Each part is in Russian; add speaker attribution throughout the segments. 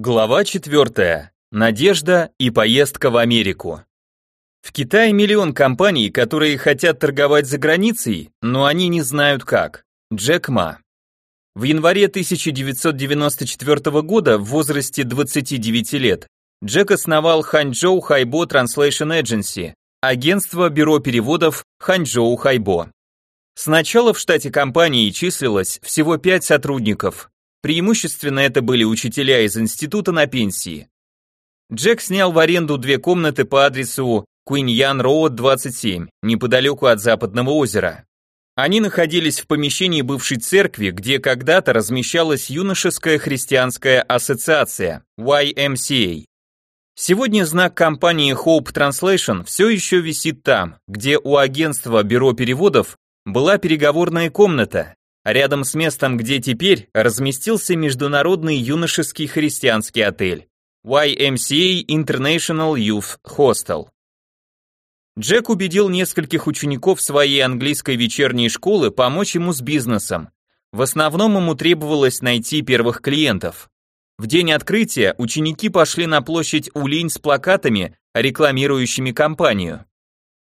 Speaker 1: Глава 4. Надежда и поездка в Америку. В Китае миллион компаний, которые хотят торговать за границей, но они не знают как. Джек Ма. В январе 1994 года в возрасте 29 лет Джек основал Ханчжоу Хайбо Translation Agency, агентство бюро переводов Ханчжоу Хайбо. Сначала в штате компании числилось всего 5 сотрудников, Преимущественно это были учителя из института на пенсии. Джек снял в аренду две комнаты по адресу Куиньян Роуд 27, неподалеку от Западного озера. Они находились в помещении бывшей церкви, где когда-то размещалась юношеская христианская ассоциация YMCA. Сегодня знак компании Hope Translation все еще висит там, где у агентства бюро переводов была переговорная комната, Рядом с местом, где теперь разместился международный юношеский христианский отель YMCA International Youth Hostel. Джек убедил нескольких учеников своей английской вечерней школы помочь ему с бизнесом. В основном ему требовалось найти первых клиентов. В день открытия ученики пошли на площадь Улинь с плакатами, рекламирующими компанию.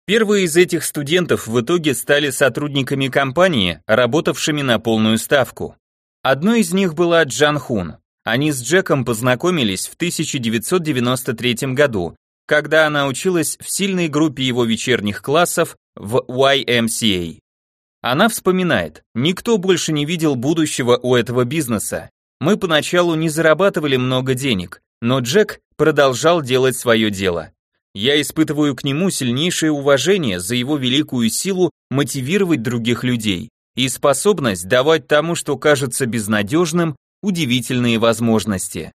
Speaker 1: Первые из этих студентов в итоге стали сотрудниками компании, работавшими на полную ставку. Одной из них была Джан Хун. Они с Джеком познакомились в 1993 году, когда она училась в сильной группе его вечерних классов в YMCA. Она вспоминает, никто больше не видел будущего у этого бизнеса. Мы поначалу не зарабатывали много денег, но Джек продолжал делать свое дело. Я испытываю к нему сильнейшее уважение за его великую силу мотивировать других людей и способность давать тому, что кажется безнадежным, удивительные возможности.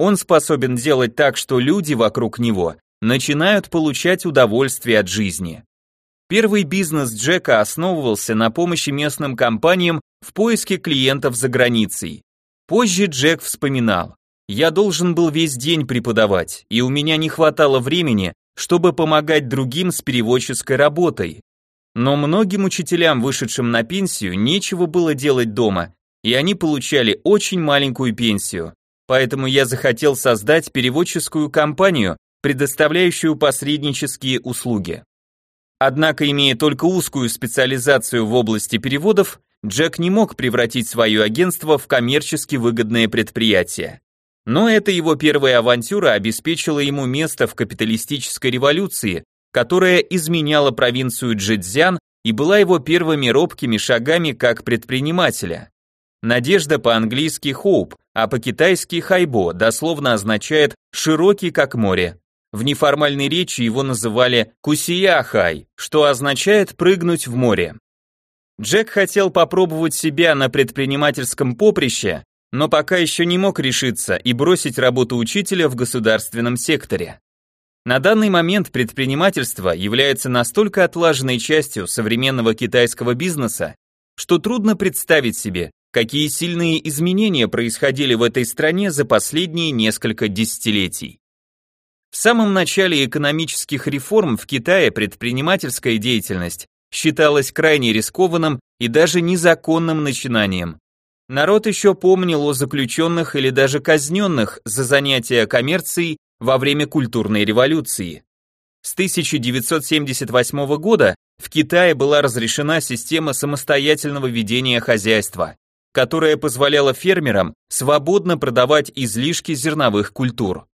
Speaker 1: Он способен делать так, что люди вокруг него начинают получать удовольствие от жизни. Первый бизнес Джека основывался на помощи местным компаниям в поиске клиентов за границей. Позже Джек вспоминал, я должен был весь день преподавать, и у меня не хватало времени, чтобы помогать другим с переводческой работой. Но многим учителям, вышедшим на пенсию, нечего было делать дома, и они получали очень маленькую пенсию. Поэтому я захотел создать переводческую компанию, предоставляющую посреднические услуги. Однако, имея только узкую специализацию в области переводов, Джек не мог превратить свое агентство в коммерчески выгодное предприятие. Но эта его первая авантюра обеспечила ему место в капиталистической революции, которая изменяла провинцию Джэцзян и была его первыми робкими шагами как предпринимателя. Надежда по-английски hope, а по-китайски хайбо дословно означает «широкий как море». В неформальной речи его называли кусияхай, что означает «прыгнуть в море». Джек хотел попробовать себя на предпринимательском поприще, но пока еще не мог решиться и бросить работу учителя в государственном секторе. На данный момент предпринимательство является настолько отлаженной частью современного китайского бизнеса, что трудно представить себе, какие сильные изменения происходили в этой стране за последние несколько десятилетий. В самом начале экономических реформ в Китае предпринимательская деятельность считалась крайне рискованным и даже незаконным начинанием, Народ еще помнил о заключенных или даже казненных за занятия коммерцией во время культурной революции. С 1978 года в Китае была разрешена система самостоятельного ведения хозяйства, которая позволяла фермерам свободно продавать излишки зерновых культур.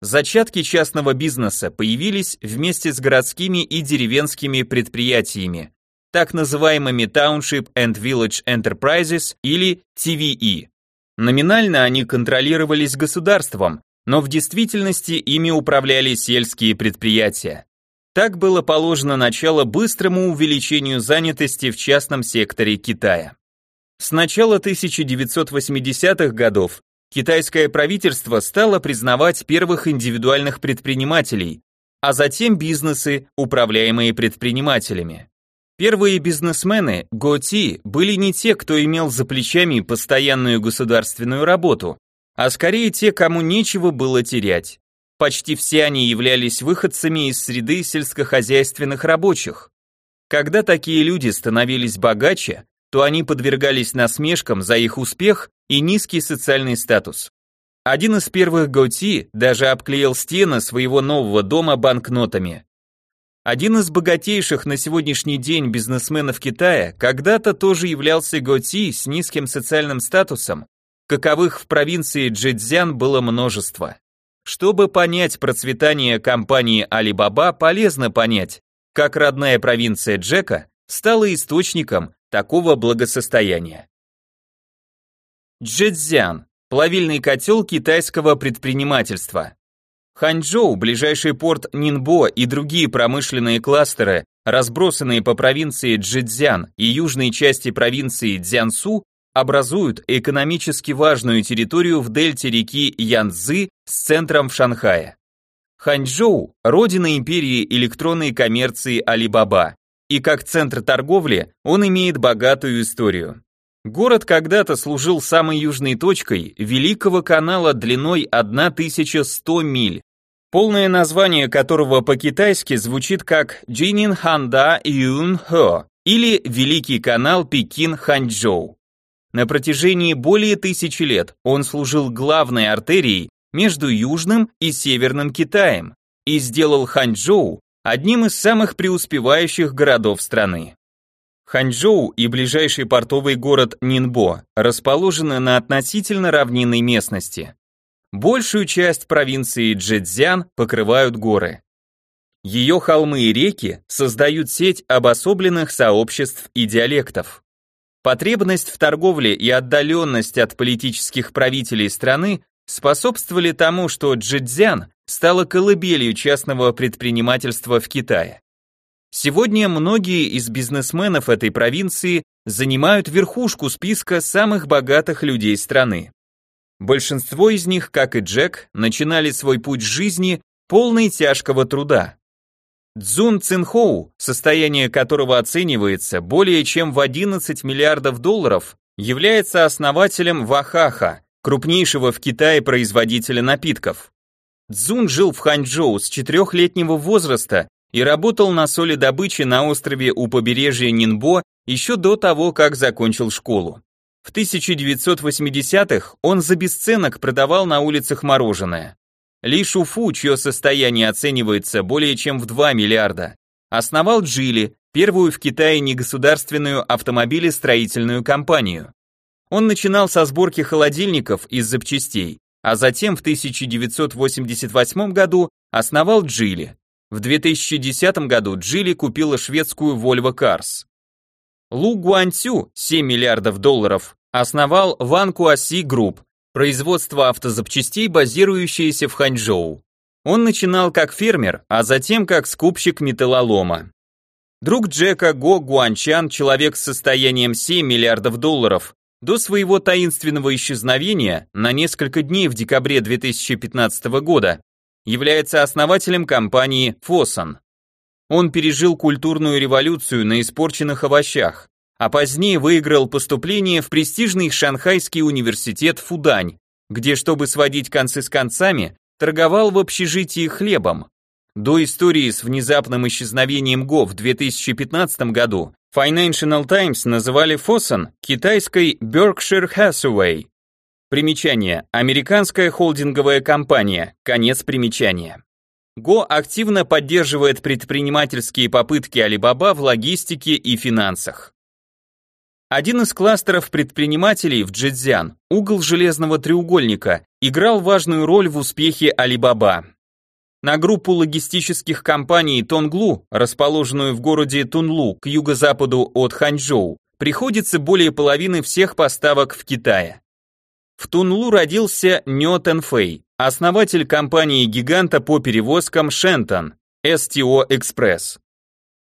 Speaker 1: Зачатки частного бизнеса появились вместе с городскими и деревенскими предприятиями, так называемыми Township and Village Enterprises или TVE. Номинально они контролировались государством, но в действительности ими управляли сельские предприятия. Так было положено начало быстрому увеличению занятости в частном секторе Китая. С начала 1980-х годов китайское правительство стало признавать первых индивидуальных предпринимателей, а затем бизнесы, управляемые предпринимателями. Первые бизнесмены, Готи, были не те, кто имел за плечами постоянную государственную работу, а скорее те, кому нечего было терять. Почти все они являлись выходцами из среды сельскохозяйственных рабочих. Когда такие люди становились богаче, то они подвергались насмешкам за их успех и низкий социальный статус. Один из первых Готи даже обклеил стены своего нового дома банкнотами. Один из богатейших на сегодняшний день бизнесменов Китая когда-то тоже являлся Готи с низким социальным статусом, каковых в провинции Джэцзян было множество. Чтобы понять процветание компании Alibaba, полезно понять, как родная провинция Джека стала источником такого благосостояния. Джэцзян – плавильный котел китайского предпринимательства. Ханчжоу, ближайший порт Нинбо и другие промышленные кластеры, разбросанные по провинции Джэцзян и южной части провинции Цзянсу, образуют экономически важную территорию в дельте реки Янцзы с центром в Шанхае. Ханчжоу – родина империи электронной коммерции Алибаба, и как центр торговли он имеет богатую историю. Город когда-то служил самой южной точкой Великого канала длиной 1100 миль, полное название которого по-китайски звучит как Джинин Ханда Юн Хо или Великий канал Пекин-Ханчжоу. На протяжении более тысячи лет он служил главной артерией между Южным и Северным Китаем и сделал Ханчжоу одним из самых преуспевающих городов страны. Ханчжоу и ближайший портовый город Нинбо расположены на относительно равнинной местности. Большую часть провинции Джэцзян покрывают горы. Ее холмы и реки создают сеть обособленных сообществ и диалектов. Потребность в торговле и отдаленность от политических правителей страны способствовали тому, что Джидзян стала колыбелью частного предпринимательства в Китае. Сегодня многие из бизнесменов этой провинции занимают верхушку списка самых богатых людей страны. Большинство из них, как и Джек, начинали свой путь жизни полный тяжкого труда. Цзун Цинхоу, состояние которого оценивается более чем в 11 миллиардов долларов, является основателем Вахаха, крупнейшего в Китае производителя напитков. Цзун жил в Ханчжоу с четырехлетнего возраста и работал на солидобыче на острове у побережья Нинбо еще до того, как закончил школу. В 1980-х он за бесценок продавал на улицах мороженое. Ли Шуфу, чье состояние оценивается более чем в 2 миллиарда, основал Джили, первую в Китае негосударственную автомобилестроительную компанию. Он начинал со сборки холодильников из запчастей, а затем в 1988 году основал Джили. В 2010 году Джили купила шведскую Volvo Cars. Лу Гуаньцю, 7 миллиардов долларов, основал Wanxiang Group, производство автозапчастей, базирующееся в Ханчжоу. Он начинал как фермер, а затем как скупщик металлолома. Друг Джека Го Гуанчан, человек с состоянием 7 миллиардов долларов, до своего таинственного исчезновения на несколько дней в декабре 2015 года является основателем компании Fosun. Он пережил культурную революцию на испорченных овощах, а позднее выиграл поступление в престижный шанхайский университет Фудань, где, чтобы сводить концы с концами, торговал в общежитии хлебом. До истории с внезапным исчезновением Го в 2015 году Financial Times называли Fosun китайской Berkshire Hathaway. Примечание. Американская холдинговая компания. Конец примечания. Го активно поддерживает предпринимательские попытки Alibaba в логистике и финансах. Один из кластеров предпринимателей в Джэцзян, угол железного треугольника, играл важную роль в успехе Alibaba. На группу логистических компаний Тонглу, расположенную в городе Тунлу к юго-западу от Ханчжоу, приходится более половины всех поставок в Китае. В Тунлу родился Нё Тэнфэй, основатель компании-гиганта по перевозкам Шентон, STO Express.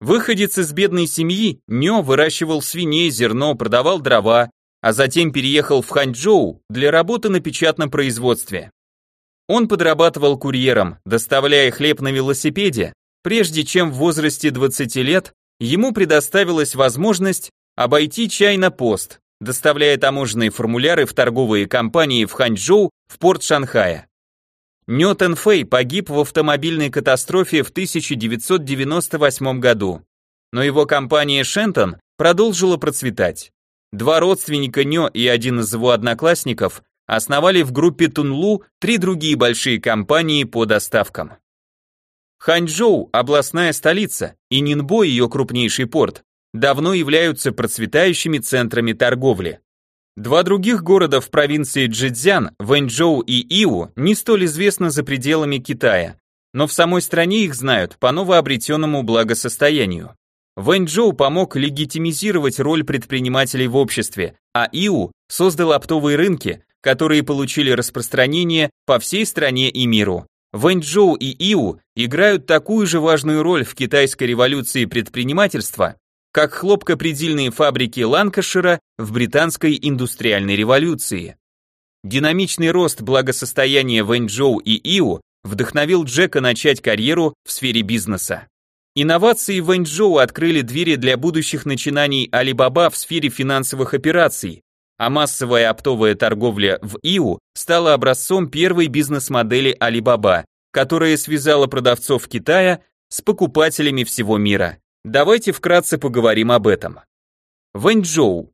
Speaker 1: Выходец из бедной семьи, Нё выращивал свиней, зерно, продавал дрова, а затем переехал в Ханчжоу для работы на печатном производстве. Он подрабатывал курьером, доставляя хлеб на велосипеде, прежде чем в возрасте 20 лет ему предоставилась возможность обойти чай на пост, доставляя таможенные формуляры в торговые компании в Ханчжоу в порт Шанхая. Ньютон Фэй погиб в автомобильной катастрофе в 1998 году, но его компания Шентон продолжила процветать. Два родственника Нё и один из его одноклассников основали в группе Тунлу три другие большие компании по доставкам. Ханчжоу – областная столица, и Нинбо – ее крупнейший порт, давно являются процветающими центрами торговли. Два других города в провинции Джэцзян, Вэньчжоу и Иу, не столь известны за пределами Китая, но в самой стране их знают по новообретенному благосостоянию. Вэньчжоу помог легитимизировать роль предпринимателей в обществе, а Иу создал оптовые рынки, которые получили распространение по всей стране и миру. Вэньчжоу и Иу играют такую же важную роль в китайской революции предпринимательства, как хлопкопредельные фабрики Ланкашира в британской индустриальной революции. Динамичный рост благосостояния Вэньчжоу и Иу вдохновил Джека начать карьеру в сфере бизнеса. Инновации Вэньчжоу открыли двери для будущих начинаний Alibaba в сфере финансовых операций, а массовая оптовая торговля в Иу стала образцом первой бизнес-модели Alibaba, которая связала продавцов Китая с покупателями всего мира. Давайте вкратце поговорим об этом. Вэньчжоу.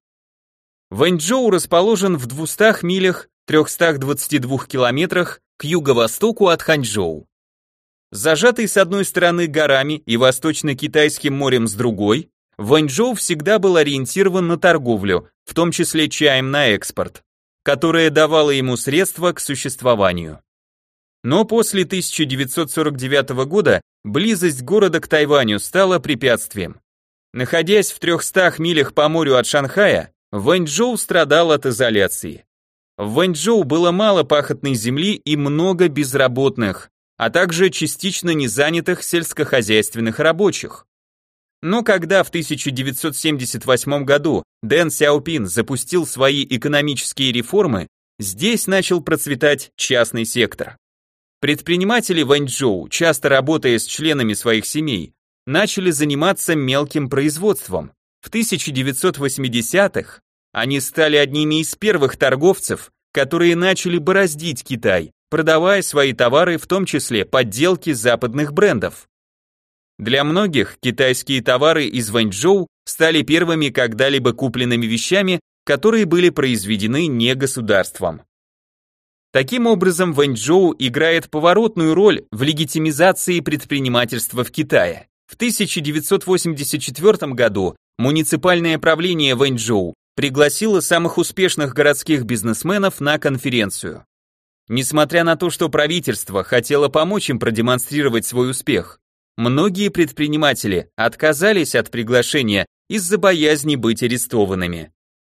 Speaker 1: Вэньчжоу расположен в 200 милях 322 километрах к юго-востоку от Ханчжоу. Зажатый с одной стороны горами и восточно-китайским морем с другой, Вэньчжоу всегда был ориентирован на торговлю, в том числе чаем на экспорт, которая давала ему средства к существованию. Но после 1949 года близость города к Тайваню стала препятствием. Находясь в 300 милях по морю от Шанхая, Вэньчжоу страдал от изоляции. В Вэньчжоу было мало пахотной земли и много безработных, а также частично незанятых сельскохозяйственных рабочих. Но когда в 1978 году Дэн Сяопин запустил свои экономические реформы, здесь начал процветать частный сектор. Предприниматели Ванчжоу, часто работая с членами своих семей, начали заниматься мелким производством. В 1980-х они стали одними из первых торговцев, которые начали бороздить Китай, продавая свои товары, в том числе подделки западных брендов. Для многих китайские товары из Вэньчжоу стали первыми когда-либо купленными вещами, которые были произведены не государством. Таким образом, Вэньчжоу играет поворотную роль в легитимизации предпринимательства в Китае. В 1984 году муниципальное правление Вэньчжоу пригласило самых успешных городских бизнесменов на конференцию. Несмотря на то, что правительство хотело помочь им продемонстрировать свой успех, Многие предприниматели отказались от приглашения из-за боязни быть арестованными.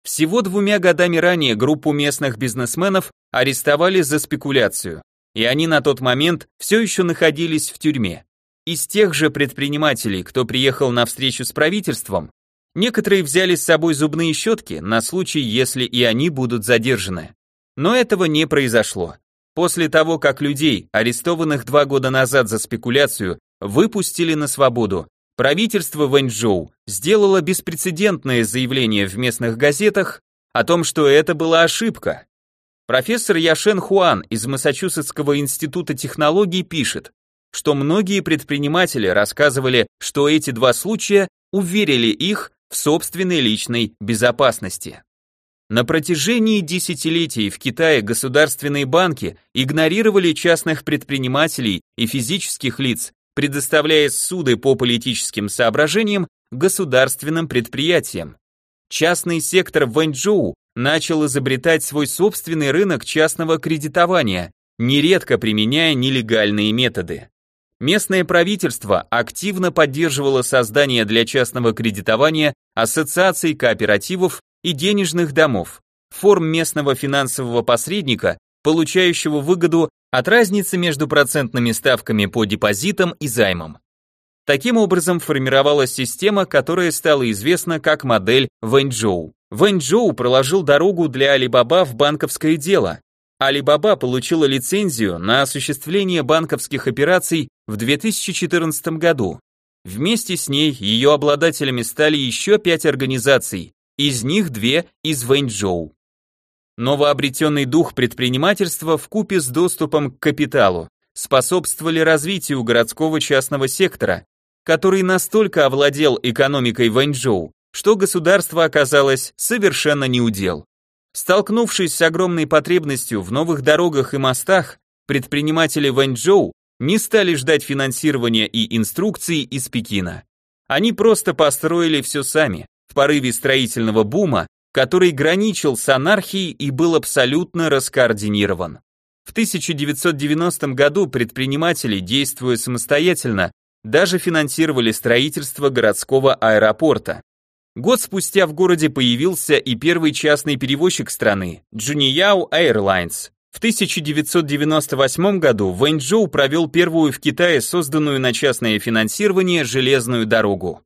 Speaker 1: Всего двумя годами ранее группу местных бизнесменов арестовали за спекуляцию, и они на тот момент все еще находились в тюрьме. Из тех же предпринимателей, кто приехал на встречу с правительством, некоторые взяли с собой зубные щетки на случай, если и они будут задержаны. Но этого не произошло. После того, как людей, арестованных два года назад за спекуляцию, выпустили на свободу. Правительство Вэньчжоу сделало беспрецедентное заявление в местных газетах о том, что это была ошибка. Профессор Яшен Хуан из Массачусетского института технологий пишет, что многие предприниматели рассказывали, что эти два случая уверили их в собственной личной безопасности. На протяжении десятилетий в Китае государственные банки игнорировали частных предпринимателей и физических лиц предоставляя суды по политическим соображениям государственным предприятиям. Частный сектор Вэньчжоу начал изобретать свой собственный рынок частного кредитования, нередко применяя нелегальные методы. Местное правительство активно поддерживало создание для частного кредитования ассоциаций кооперативов и денежных домов, форм местного финансового посредника, получающего выгоду от разницы между процентными ставками по депозитам и займам. Таким образом формировалась система, которая стала известна как модель Вэньчжоу. Вэньчжоу проложил дорогу для Alibaba в банковское дело. Alibaba получила лицензию на осуществление банковских операций в 2014 году. Вместе с ней ее обладателями стали еще пять организаций, из них две из Вэньчжоу. Новообретенный дух предпринимательства в купе с доступом к капиталу способствовали развитию городского частного сектора, который настолько овладел экономикой Вэньчжоу, что государство оказалось совершенно неудел. Столкнувшись с огромной потребностью в новых дорогах и мостах, предприниматели Вэньчжоу не стали ждать финансирования и инструкций из Пекина. Они просто построили все сами, в порыве строительного бума, который граничил с анархией и был абсолютно раскоординирован. В 1990 году предприниматели, действуя самостоятельно, даже финансировали строительство городского аэропорта. Год спустя в городе появился и первый частный перевозчик страны – Juniyao Airlines. В 1998 году Вэньчжоу провел первую в Китае созданную на частное финансирование железную дорогу.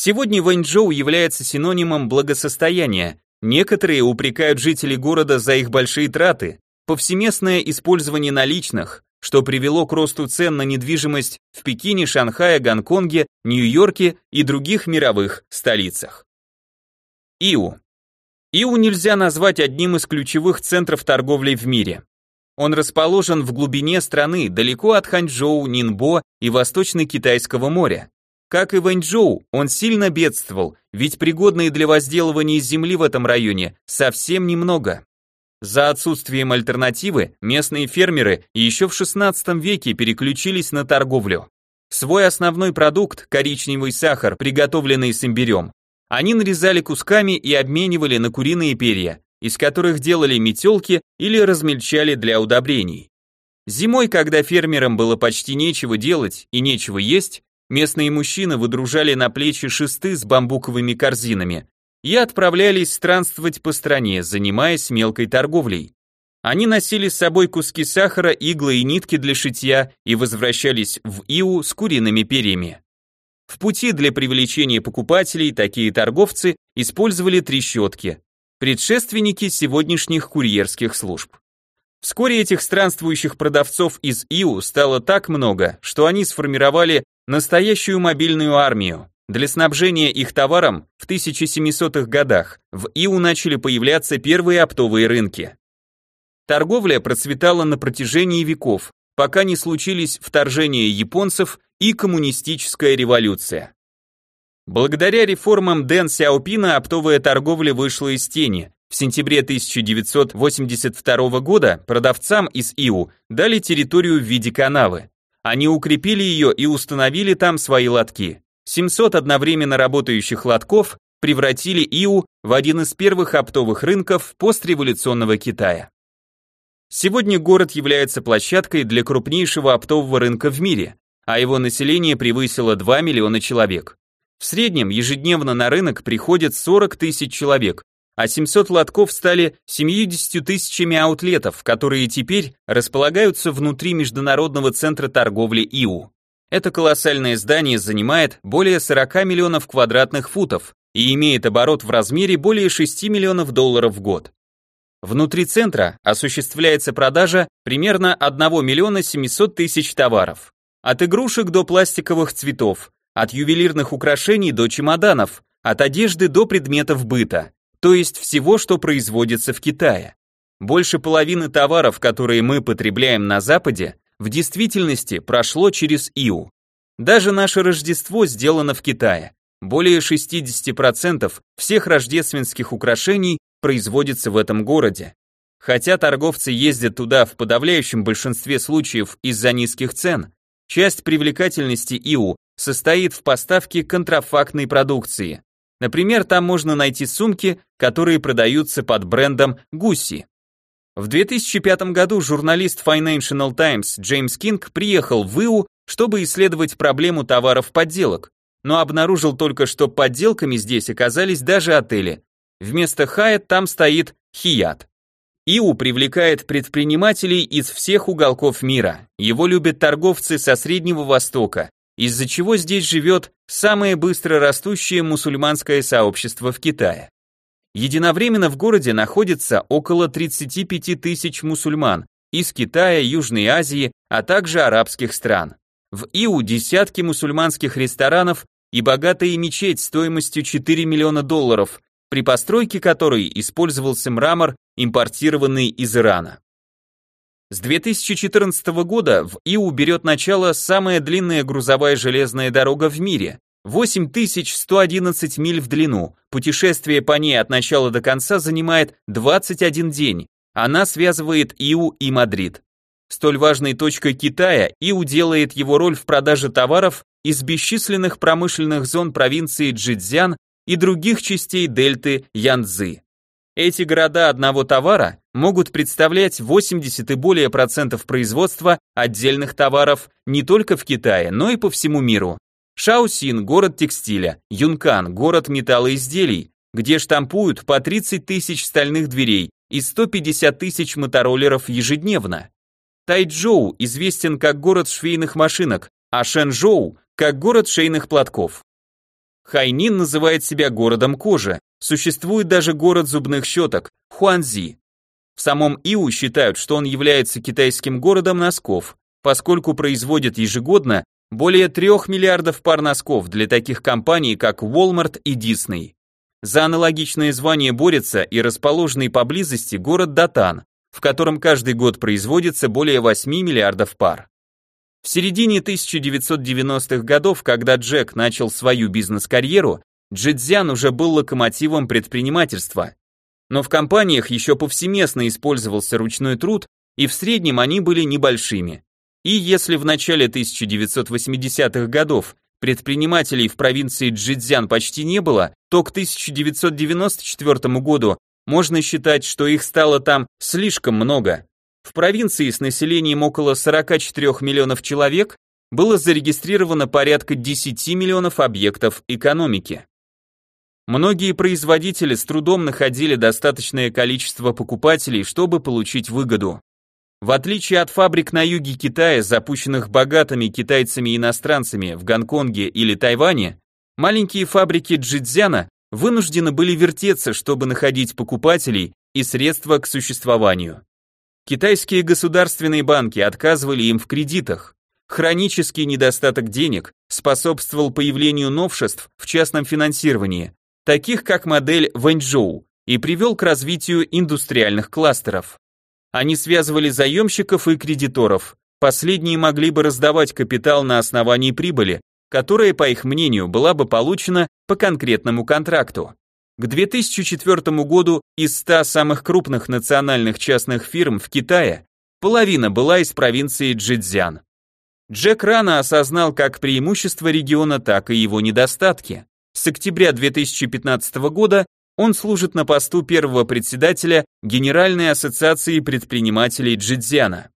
Speaker 1: Сегодня Вэньчжоу является синонимом благосостояния. Некоторые упрекают жителей города за их большие траты, повсеместное использование наличных, что привело к росту цен на недвижимость в Пекине, Шанхае, Гонконге, Нью-Йорке и других мировых столицах. Иу. Иу нельзя назвать одним из ключевых центров торговли в мире. Он расположен в глубине страны, далеко от Ханчжоу, Нинбо и Восточно-Китайского моря. Как и Вэньчжоу, он сильно бедствовал, ведь пригодной для возделывания земли в этом районе совсем немного. За отсутствием альтернативы местные фермеры еще в 16 веке переключились на торговлю. Свой основной продукт, коричневый сахар, приготовленный с имбирем, они нарезали кусками и обменивали на куриные перья, из которых делали метелки или размельчали для удобрений. Зимой, когда фермерам было почти нечего делать и нечего есть, местные мужчины выдружали на плечи шесты с бамбуковыми корзинами, и отправлялись странствовать по стране, занимаясь мелкой торговлей. Они носили с собой куски сахара, иглы и нитки для шитья и возвращались в Иу с куриными перьями. В пути для привлечения покупателей такие торговцы использовали трещотки, предшественники сегодняшних курьерских служб. Вскоре этих странствующих продавцов из Иу стало так много, что они сформировали настоящую мобильную армию. Для снабжения их товаром в 1700-х годах в Иу начали появляться первые оптовые рынки. Торговля процветала на протяжении веков, пока не случились вторжения японцев и коммунистическая революция. Благодаря реформам Дэн Сяопина оптовая торговля вышла из тени. В сентябре 1982 года продавцам из Иу дали территорию в виде канавы. Они укрепили ее и установили там свои лотки. 700 одновременно работающих лотков превратили Иу в один из первых оптовых рынков постреволюционного Китая. Сегодня город является площадкой для крупнейшего оптового рынка в мире, а его население превысило 2 миллиона человек. В среднем ежедневно на рынок приходят 40 тысяч человек, а 700 лотков стали 70 тысячами аутлетов, которые теперь располагаются внутри Международного центра торговли ИУ. Это колоссальное здание занимает более 40 миллионов квадратных футов и имеет оборот в размере более 6 миллионов долларов в год. Внутри центра осуществляется продажа примерно 1 миллиона 700 тысяч товаров. От игрушек до пластиковых цветов, от ювелирных украшений до чемоданов, от одежды до предметов быта, то есть всего, что производится в Китае. Больше половины товаров, которые мы потребляем на Западе, в действительности прошло через Иу. Даже наше Рождество сделано в Китае. Более 60% всех рождественских украшений производится в этом городе. Хотя торговцы ездят туда в подавляющем большинстве случаев из-за низких цен, часть привлекательности Иу состоит в поставке контрафактной продукции. Например, там можно найти сумки, которые продаются под брендом Гуси. В 2005 году журналист Financial Times Джеймс Кинг приехал в ИУ, чтобы исследовать проблему товаров-подделок, но обнаружил только, что подделками здесь оказались даже отели. Вместо Hyatt там стоит Хият. ИУ привлекает предпринимателей из всех уголков мира. Его любят торговцы со Среднего Востока, из-за чего здесь живет самое быстро растущее мусульманское сообщество в Китае. Единовременно в городе находится около 35 тысяч мусульман из Китая, Южной Азии, а также арабских стран. В Иу десятки мусульманских ресторанов и богатая мечеть стоимостью 4 миллиона долларов, при постройке которой использовался мрамор, импортированный из Ирана. С 2014 года в Иу берет начало самая длинная грузовая железная дорога в мире, 8111 миль в длину. Путешествие по ней от начала до конца занимает 21 день. Она связывает Иу и Мадрид. Столь важной точкой Китая Иу делает его роль в продаже товаров из бесчисленных промышленных зон провинции Чжэцзян и других частей дельты Янцзы. Эти города одного товара могут представлять 80 и более процентов производства отдельных товаров не только в Китае, но и по всему миру. Шаосин – город текстиля, Юнкан – город металлоизделий, где штампуют по 30 тысяч стальных дверей и 150 тысяч мотороллеров ежедневно. Тайчжоу известен как город швейных машинок, а Шэнчжоу – как город шейных платков. Хайнин называет себя городом кожи, Существует даже город зубных щеток – Хуанзи. В самом Иу считают, что он является китайским городом носков, поскольку производит ежегодно более 3 миллиардов пар носков для таких компаний, как Walmart и Disney. За аналогичное звание борется и расположенный поблизости город Датан, в котором каждый год производится более 8 миллиардов пар. В середине 1990-х годов, когда Джек начал свою бизнес-карьеру, Джидзян уже был локомотивом предпринимательства. Но в компаниях еще повсеместно использовался ручной труд, и в среднем они были небольшими. И если в начале 1980-х годов предпринимателей в провинции Джидзян почти не было, то к 1994 году можно считать, что их стало там слишком много. В провинции с населением около 44 миллионов человек было зарегистрировано порядка 10 миллионов объектов экономики. Многие производители с трудом находили достаточное количество покупателей, чтобы получить выгоду. В отличие от фабрик на юге Китая, запущенных богатыми китайцами-иностранцами в Гонконге или Тайване, маленькие фабрики Джидзяна вынуждены были вертеться, чтобы находить покупателей и средства к существованию. Китайские государственные банки отказывали им в кредитах. Хронический недостаток денег способствовал появлению новшеств в частном финансировании, таких как модель Вэньчжоу, и привел к развитию индустриальных кластеров. Они связывали заемщиков и кредиторов. Последние могли бы раздавать капитал на основании прибыли, которая, по их мнению, была бы получена по конкретному контракту. К 2004 году из 100 самых крупных национальных частных фирм в Китае половина была из провинции Джидзян. Джек рано осознал как преимущества региона, так и его недостатки. С октября 2015 года он служит на посту первого председателя Генеральной ассоциации предпринимателей Джидзяна.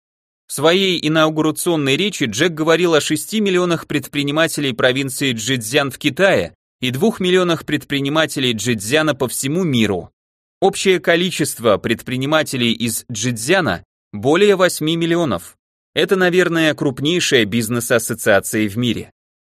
Speaker 1: В своей инаугурационной речи Джек говорил о 6 миллионах предпринимателей провинции Джидзян в Китае и 2 миллионах предпринимателей Джидзяна по всему миру. Общее количество предпринимателей из Джидзяна более 8 миллионов. Это, наверное, крупнейшая бизнес-ассоциация в мире.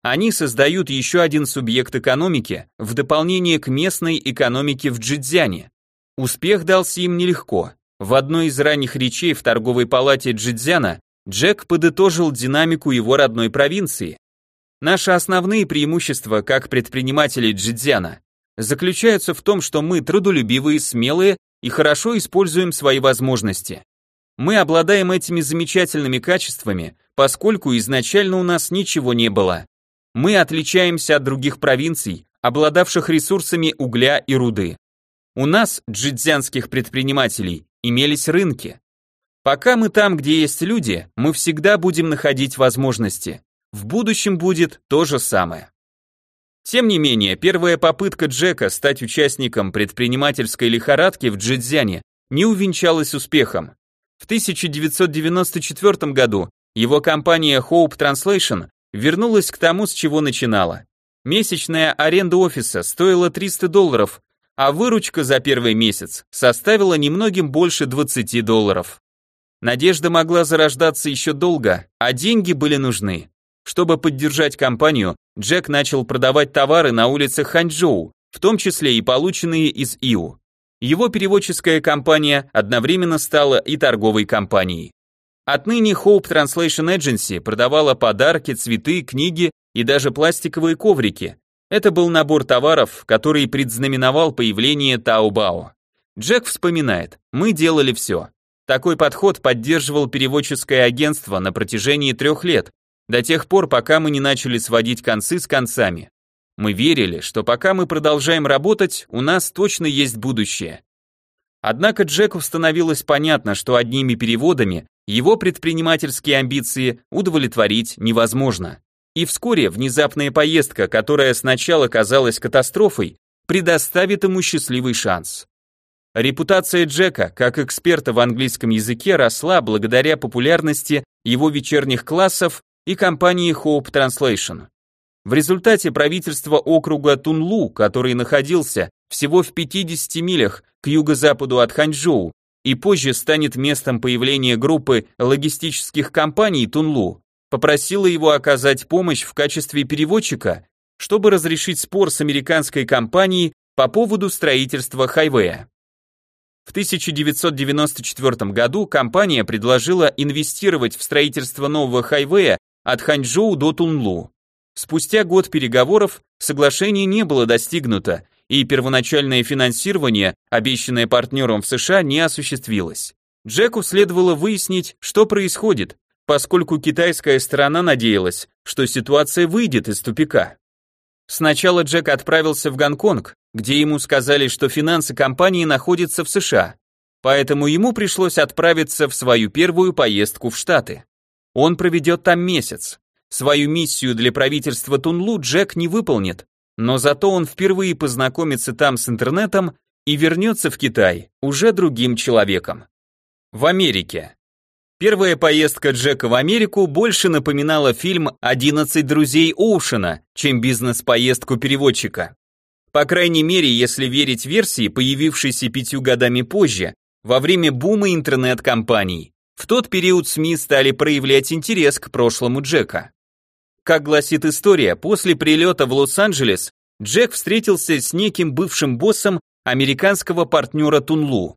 Speaker 1: Они создают еще один субъект экономики в дополнение к местной экономике в Джидзяне. Успех дался им нелегко. В одной из ранних речей в торговой палате Джидзяна Джек подытожил динамику его родной провинции. Наши основные преимущества как предпринимателей Джидзяна заключаются в том, что мы трудолюбивые, смелые и хорошо используем свои возможности. Мы обладаем этими замечательными качествами, поскольку изначально у нас ничего не было. Мы отличаемся от других провинций, обладавших ресурсами угля и руды. У нас, джидзянских предпринимателей, имелись рынки. Пока мы там, где есть люди, мы всегда будем находить возможности. В будущем будет то же самое. Тем не менее, первая попытка Джека стать участником предпринимательской лихорадки в Джидзяне не увенчалась успехом. В 1994 году его компания Hope Translation вернулась к тому, с чего начинала. Месячная аренда офиса стоила 300 долларов, а выручка за первый месяц составила немногим больше 20 долларов. Надежда могла зарождаться еще долго, а деньги были нужны. Чтобы поддержать компанию, Джек начал продавать товары на улицах Ханчжоу, в том числе и полученные из Иу. Его переводческая компания одновременно стала и торговой компанией. Отныне Hope Translation Agency продавала подарки, цветы, книги и даже пластиковые коврики. Это был набор товаров, который предзнаменовал появление Таобао. Джек вспоминает, мы делали все. Такой подход поддерживал переводческое агентство на протяжении трех лет, до тех пор, пока мы не начали сводить концы с концами. Мы верили, что пока мы продолжаем работать, у нас точно есть будущее. Однако Джеку становилось понятно, что одними переводами его предпринимательские амбиции удовлетворить невозможно. И вскоре внезапная поездка, которая сначала казалась катастрофой, предоставит ему счастливый шанс. Репутация Джека как эксперта в английском языке росла благодаря популярности его вечерних классов и компании Hope Translation. В результате правительство округа Тунлу, который находился всего в 50 милях к юго-западу от Ханчжоу и позже станет местом появления группы логистических компаний Тунлу, попросило его оказать помощь в качестве переводчика, чтобы разрешить спор с американской компанией по поводу строительства хайвея. В 1994 году компания предложила инвестировать в строительство нового хайвея от Ханчжоу до Тунлу. Спустя год переговоров соглашение не было достигнуто, и первоначальное финансирование, обещанное партнером в США, не осуществилось. Джеку следовало выяснить, что происходит, поскольку китайская сторона надеялась, что ситуация выйдет из тупика. Сначала Джек отправился в Гонконг, где ему сказали, что финансы компании находятся в США, поэтому ему пришлось отправиться в свою первую поездку в Штаты. Он проведет там месяц. Свою миссию для правительства Тунлу Джек не выполнит, но зато он впервые познакомится там с интернетом и вернется в Китай уже другим человеком. В Америке. Первая поездка Джека в Америку больше напоминала фильм «11 друзей Оушена», чем бизнес-поездку переводчика. По крайней мере, если верить версии, появившейся пятью годами позже, во время бума интернет-компаний. В тот период СМИ стали проявлять интерес к прошлому Джека. Как гласит история, после прилета в Лос-Анджелес Джек встретился с неким бывшим боссом американского партнера Тунлу.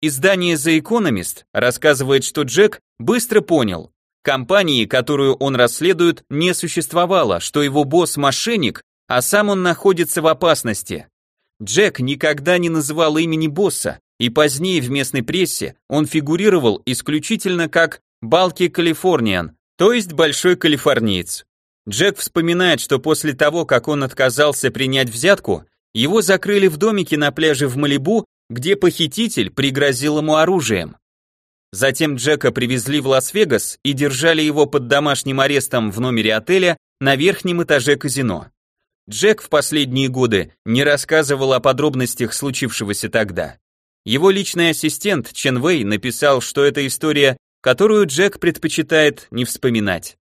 Speaker 1: Издание The Economist рассказывает, что Джек быстро понял, компании, которую он расследует, не существовало, что его босс мошенник, а сам он находится в опасности. Джек никогда не называл имени босса, и позднее в местной прессе он фигурировал исключительно как Балки Калифорниан, то есть Большой Калифорниец. Джек вспоминает, что после того, как он отказался принять взятку, его закрыли в домике на пляже в Малибу, где похититель пригрозил ему оружием. Затем Джека привезли в Лас-Вегас и держали его под домашним арестом в номере отеля на верхнем этаже казино. Джек в последние годы не рассказывал о подробностях случившегося тогда. Его личный ассистент Чен Вэй написал, что это история, которую Джек предпочитает не вспоминать.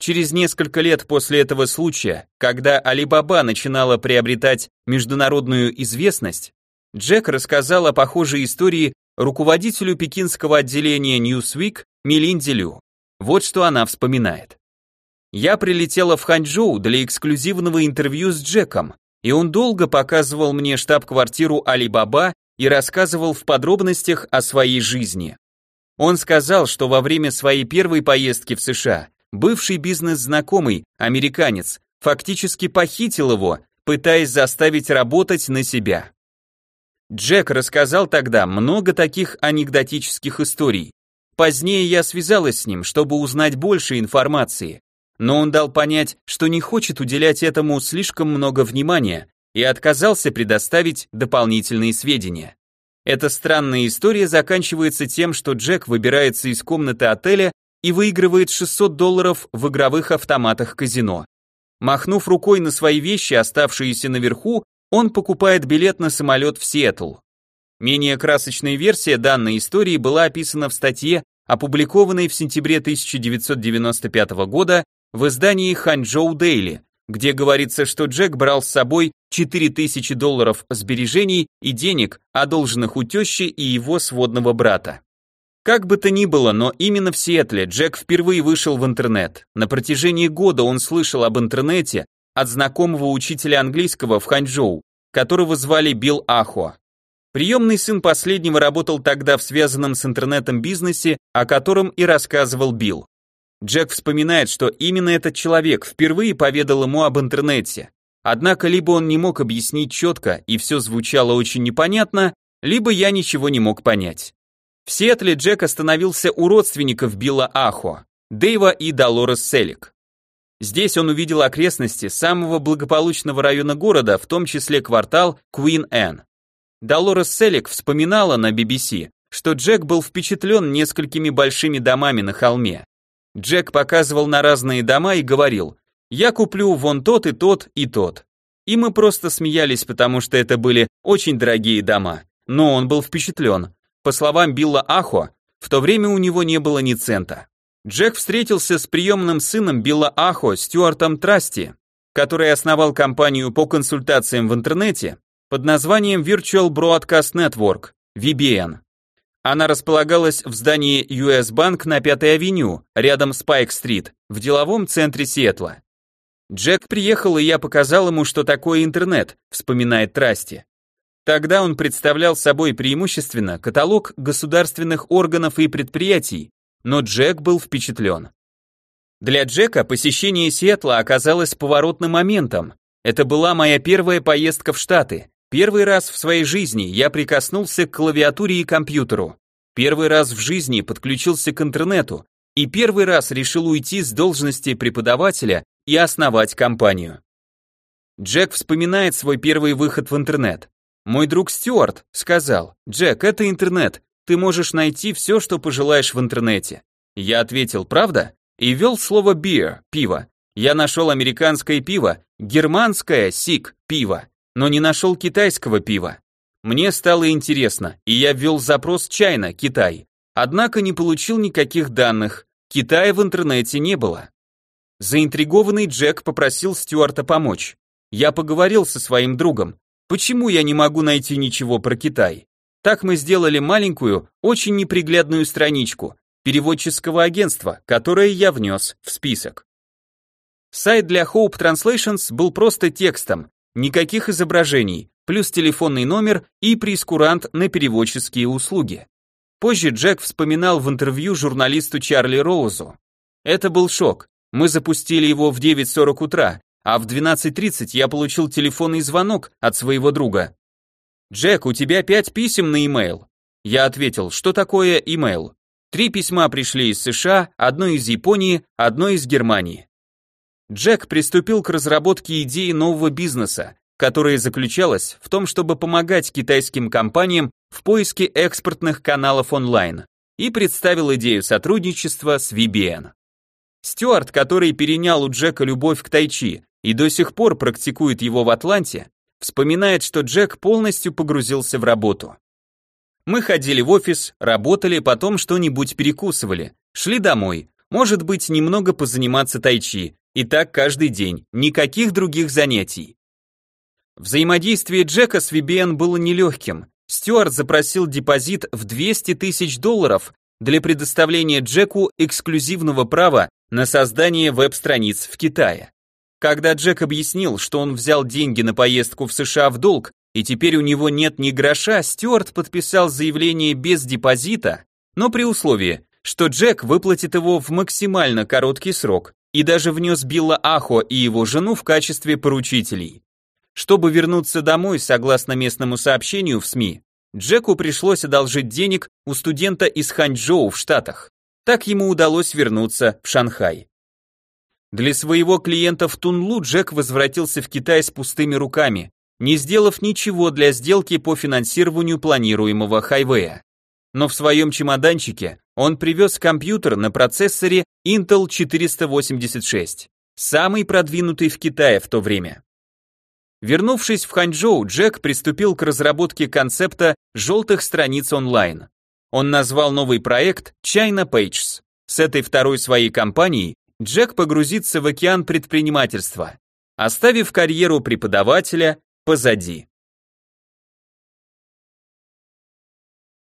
Speaker 1: Через несколько лет после этого случая, когда Алибаба начинала приобретать международную известность, Джек рассказал о похожей истории руководителю пекинского отделения Newsweek Мелинде Лю. Вот что она вспоминает. Я прилетела в Ханчжоу для эксклюзивного интервью с Джеком, и он долго показывал мне штаб-квартиру Алибаба и рассказывал в подробностях о своей жизни. Он сказал, что во время своей первой поездки в США бывший бизнес-знакомый, американец, фактически похитил его, пытаясь заставить работать на себя. Джек рассказал тогда много таких анекдотических историй. Позднее я связалась с ним, чтобы узнать больше информации, но он дал понять, что не хочет уделять этому слишком много внимания и отказался предоставить дополнительные сведения. Эта странная история заканчивается тем, что Джек выбирается из комнаты отеля и выигрывает 600 долларов в игровых автоматах казино. Махнув рукой на свои вещи, оставшиеся наверху, он покупает билет на самолет в Сиэтл. Менее красочная версия данной истории была описана в статье, опубликованной в сентябре 1995 года в издании Ханчжоу Дейли, где говорится, что Джек брал с собой 4000 долларов сбережений и денег, одолженных у тещи и его сводного брата. Как бы то ни было, но именно в Сиэтле Джек впервые вышел в интернет. На протяжении года он слышал об интернете от знакомого учителя английского в Ханчжоу, которого звали Билл Ахо. Приемный сын последнего работал тогда в связанном с интернетом бизнесе, о котором и рассказывал Билл. Джек вспоминает, что именно этот человек впервые поведал ему об интернете. Однако либо он не мог объяснить четко и все звучало очень непонятно, либо я ничего не мог понять. В Сиэтле Джек остановился у родственников Билла Ахо, Дэйва и Долорес Селик. Здесь он увидел окрестности самого благополучного района города, в том числе квартал Anne. Долорес Селик вспоминала на BBC, что Джек был впечатлен несколькими большими домами на холме. Джек показывал на разные дома и говорил, «Я куплю вон тот и тот и тот». И мы просто смеялись, потому что это были очень дорогие дома. Но он был впечатлен. По словам Билла Ахо, в то время у него не было ни цента. Джек встретился с приемным сыном Билла Ахо, Стюартом Трасти, который основал компанию по консультациям в интернете под названием Virtual Broadcast Network, VBN. Она располагалась в здании US Bank на 5-й авеню, рядом с Пайк-стрит, в деловом центре Сиэтла. Джек приехал, и я показал ему, что такое интернет, вспоминает Трасти. Тогда он представлял собой преимущественно каталог государственных органов и предприятий, но Джек был впечатлен. Для Джека посещение Сиэтла оказалось поворотным моментом. Это была моя первая поездка в Штаты. Первый раз в своей жизни я прикоснулся к клавиатуре и компьютеру. Первый раз в жизни подключился к интернету. И первый раз решил уйти с должности преподавателя и основать компанию. Джек вспоминает свой первый выход в интернет. Мой друг Стюарт сказал, «Джек, это интернет, ты можешь найти все, что пожелаешь в интернете». Я ответил, «Правда?» и ввел слово beer, пиво. Я нашел американское пиво, германское, сик, пиво, но не нашел китайского пива. Мне стало интересно, и я ввел запрос «Чайна», Китай. Однако не получил никаких данных, Китая в интернете не было. Заинтригованный Джек попросил Стюарта помочь. Я поговорил со своим другом. Почему я не могу найти ничего про Китай? Так мы сделали маленькую, очень неприглядную страничку переводческого агентства, которое я внес в список. Сайт для Hope Translations был просто текстом, никаких изображений, плюс телефонный номер и прескурант на переводческие услуги. Позже Джек вспоминал в интервью журналисту Чарли Роузу. Это был шок. Мы запустили его в 9.40 утра, а в 12.30 я получил телефонный звонок от своего друга. «Джек, у тебя пять писем на e-mail». Я ответил, что такое email. Три письма пришли из США, одно из Японии, одно из Германии. Джек приступил к разработке идеи нового бизнеса, которая заключалась в том, чтобы помогать китайским компаниям в поиске экспортных каналов онлайн, и представил идею сотрудничества с VBN. Стюарт, который перенял у Джека любовь к тайчи и до сих пор практикует его в Атланте, вспоминает, что Джек полностью погрузился в работу. Мы ходили в офис, работали, потом что-нибудь перекусывали, шли домой, может быть, немного позаниматься тайчи, и так каждый день, никаких других занятий. Взаимодействие Джека с VBN было нелегким. Стюарт запросил депозит в 200 тысяч долларов для предоставления Джеку эксклюзивного права на создание веб-страниц в Китае. Когда Джек объяснил, что он взял деньги на поездку в США в долг, и теперь у него нет ни гроша, Стюарт подписал заявление без депозита, но при условии, что Джек выплатит его в максимально короткий срок, и даже внес Билла Ахо и его жену в качестве поручителей. Чтобы вернуться домой, согласно местному сообщению в СМИ, Джеку пришлось одолжить денег у студента из Ханчжоу в Штатах. Так ему удалось вернуться в Шанхай. Для своего клиента в Тунлу Джек возвратился в Китай с пустыми руками, не сделав ничего для сделки по финансированию планируемого хайвея. Но в своем чемоданчике он привез компьютер на процессоре Intel 486, самый продвинутый в Китае в то время. Вернувшись в Ханчжоу, Джек приступил к разработке концепта желтых страниц онлайн. Он назвал новый проект China Pages. С этой второй своей компанией Джек погрузится в океан предпринимательства, оставив карьеру преподавателя позади.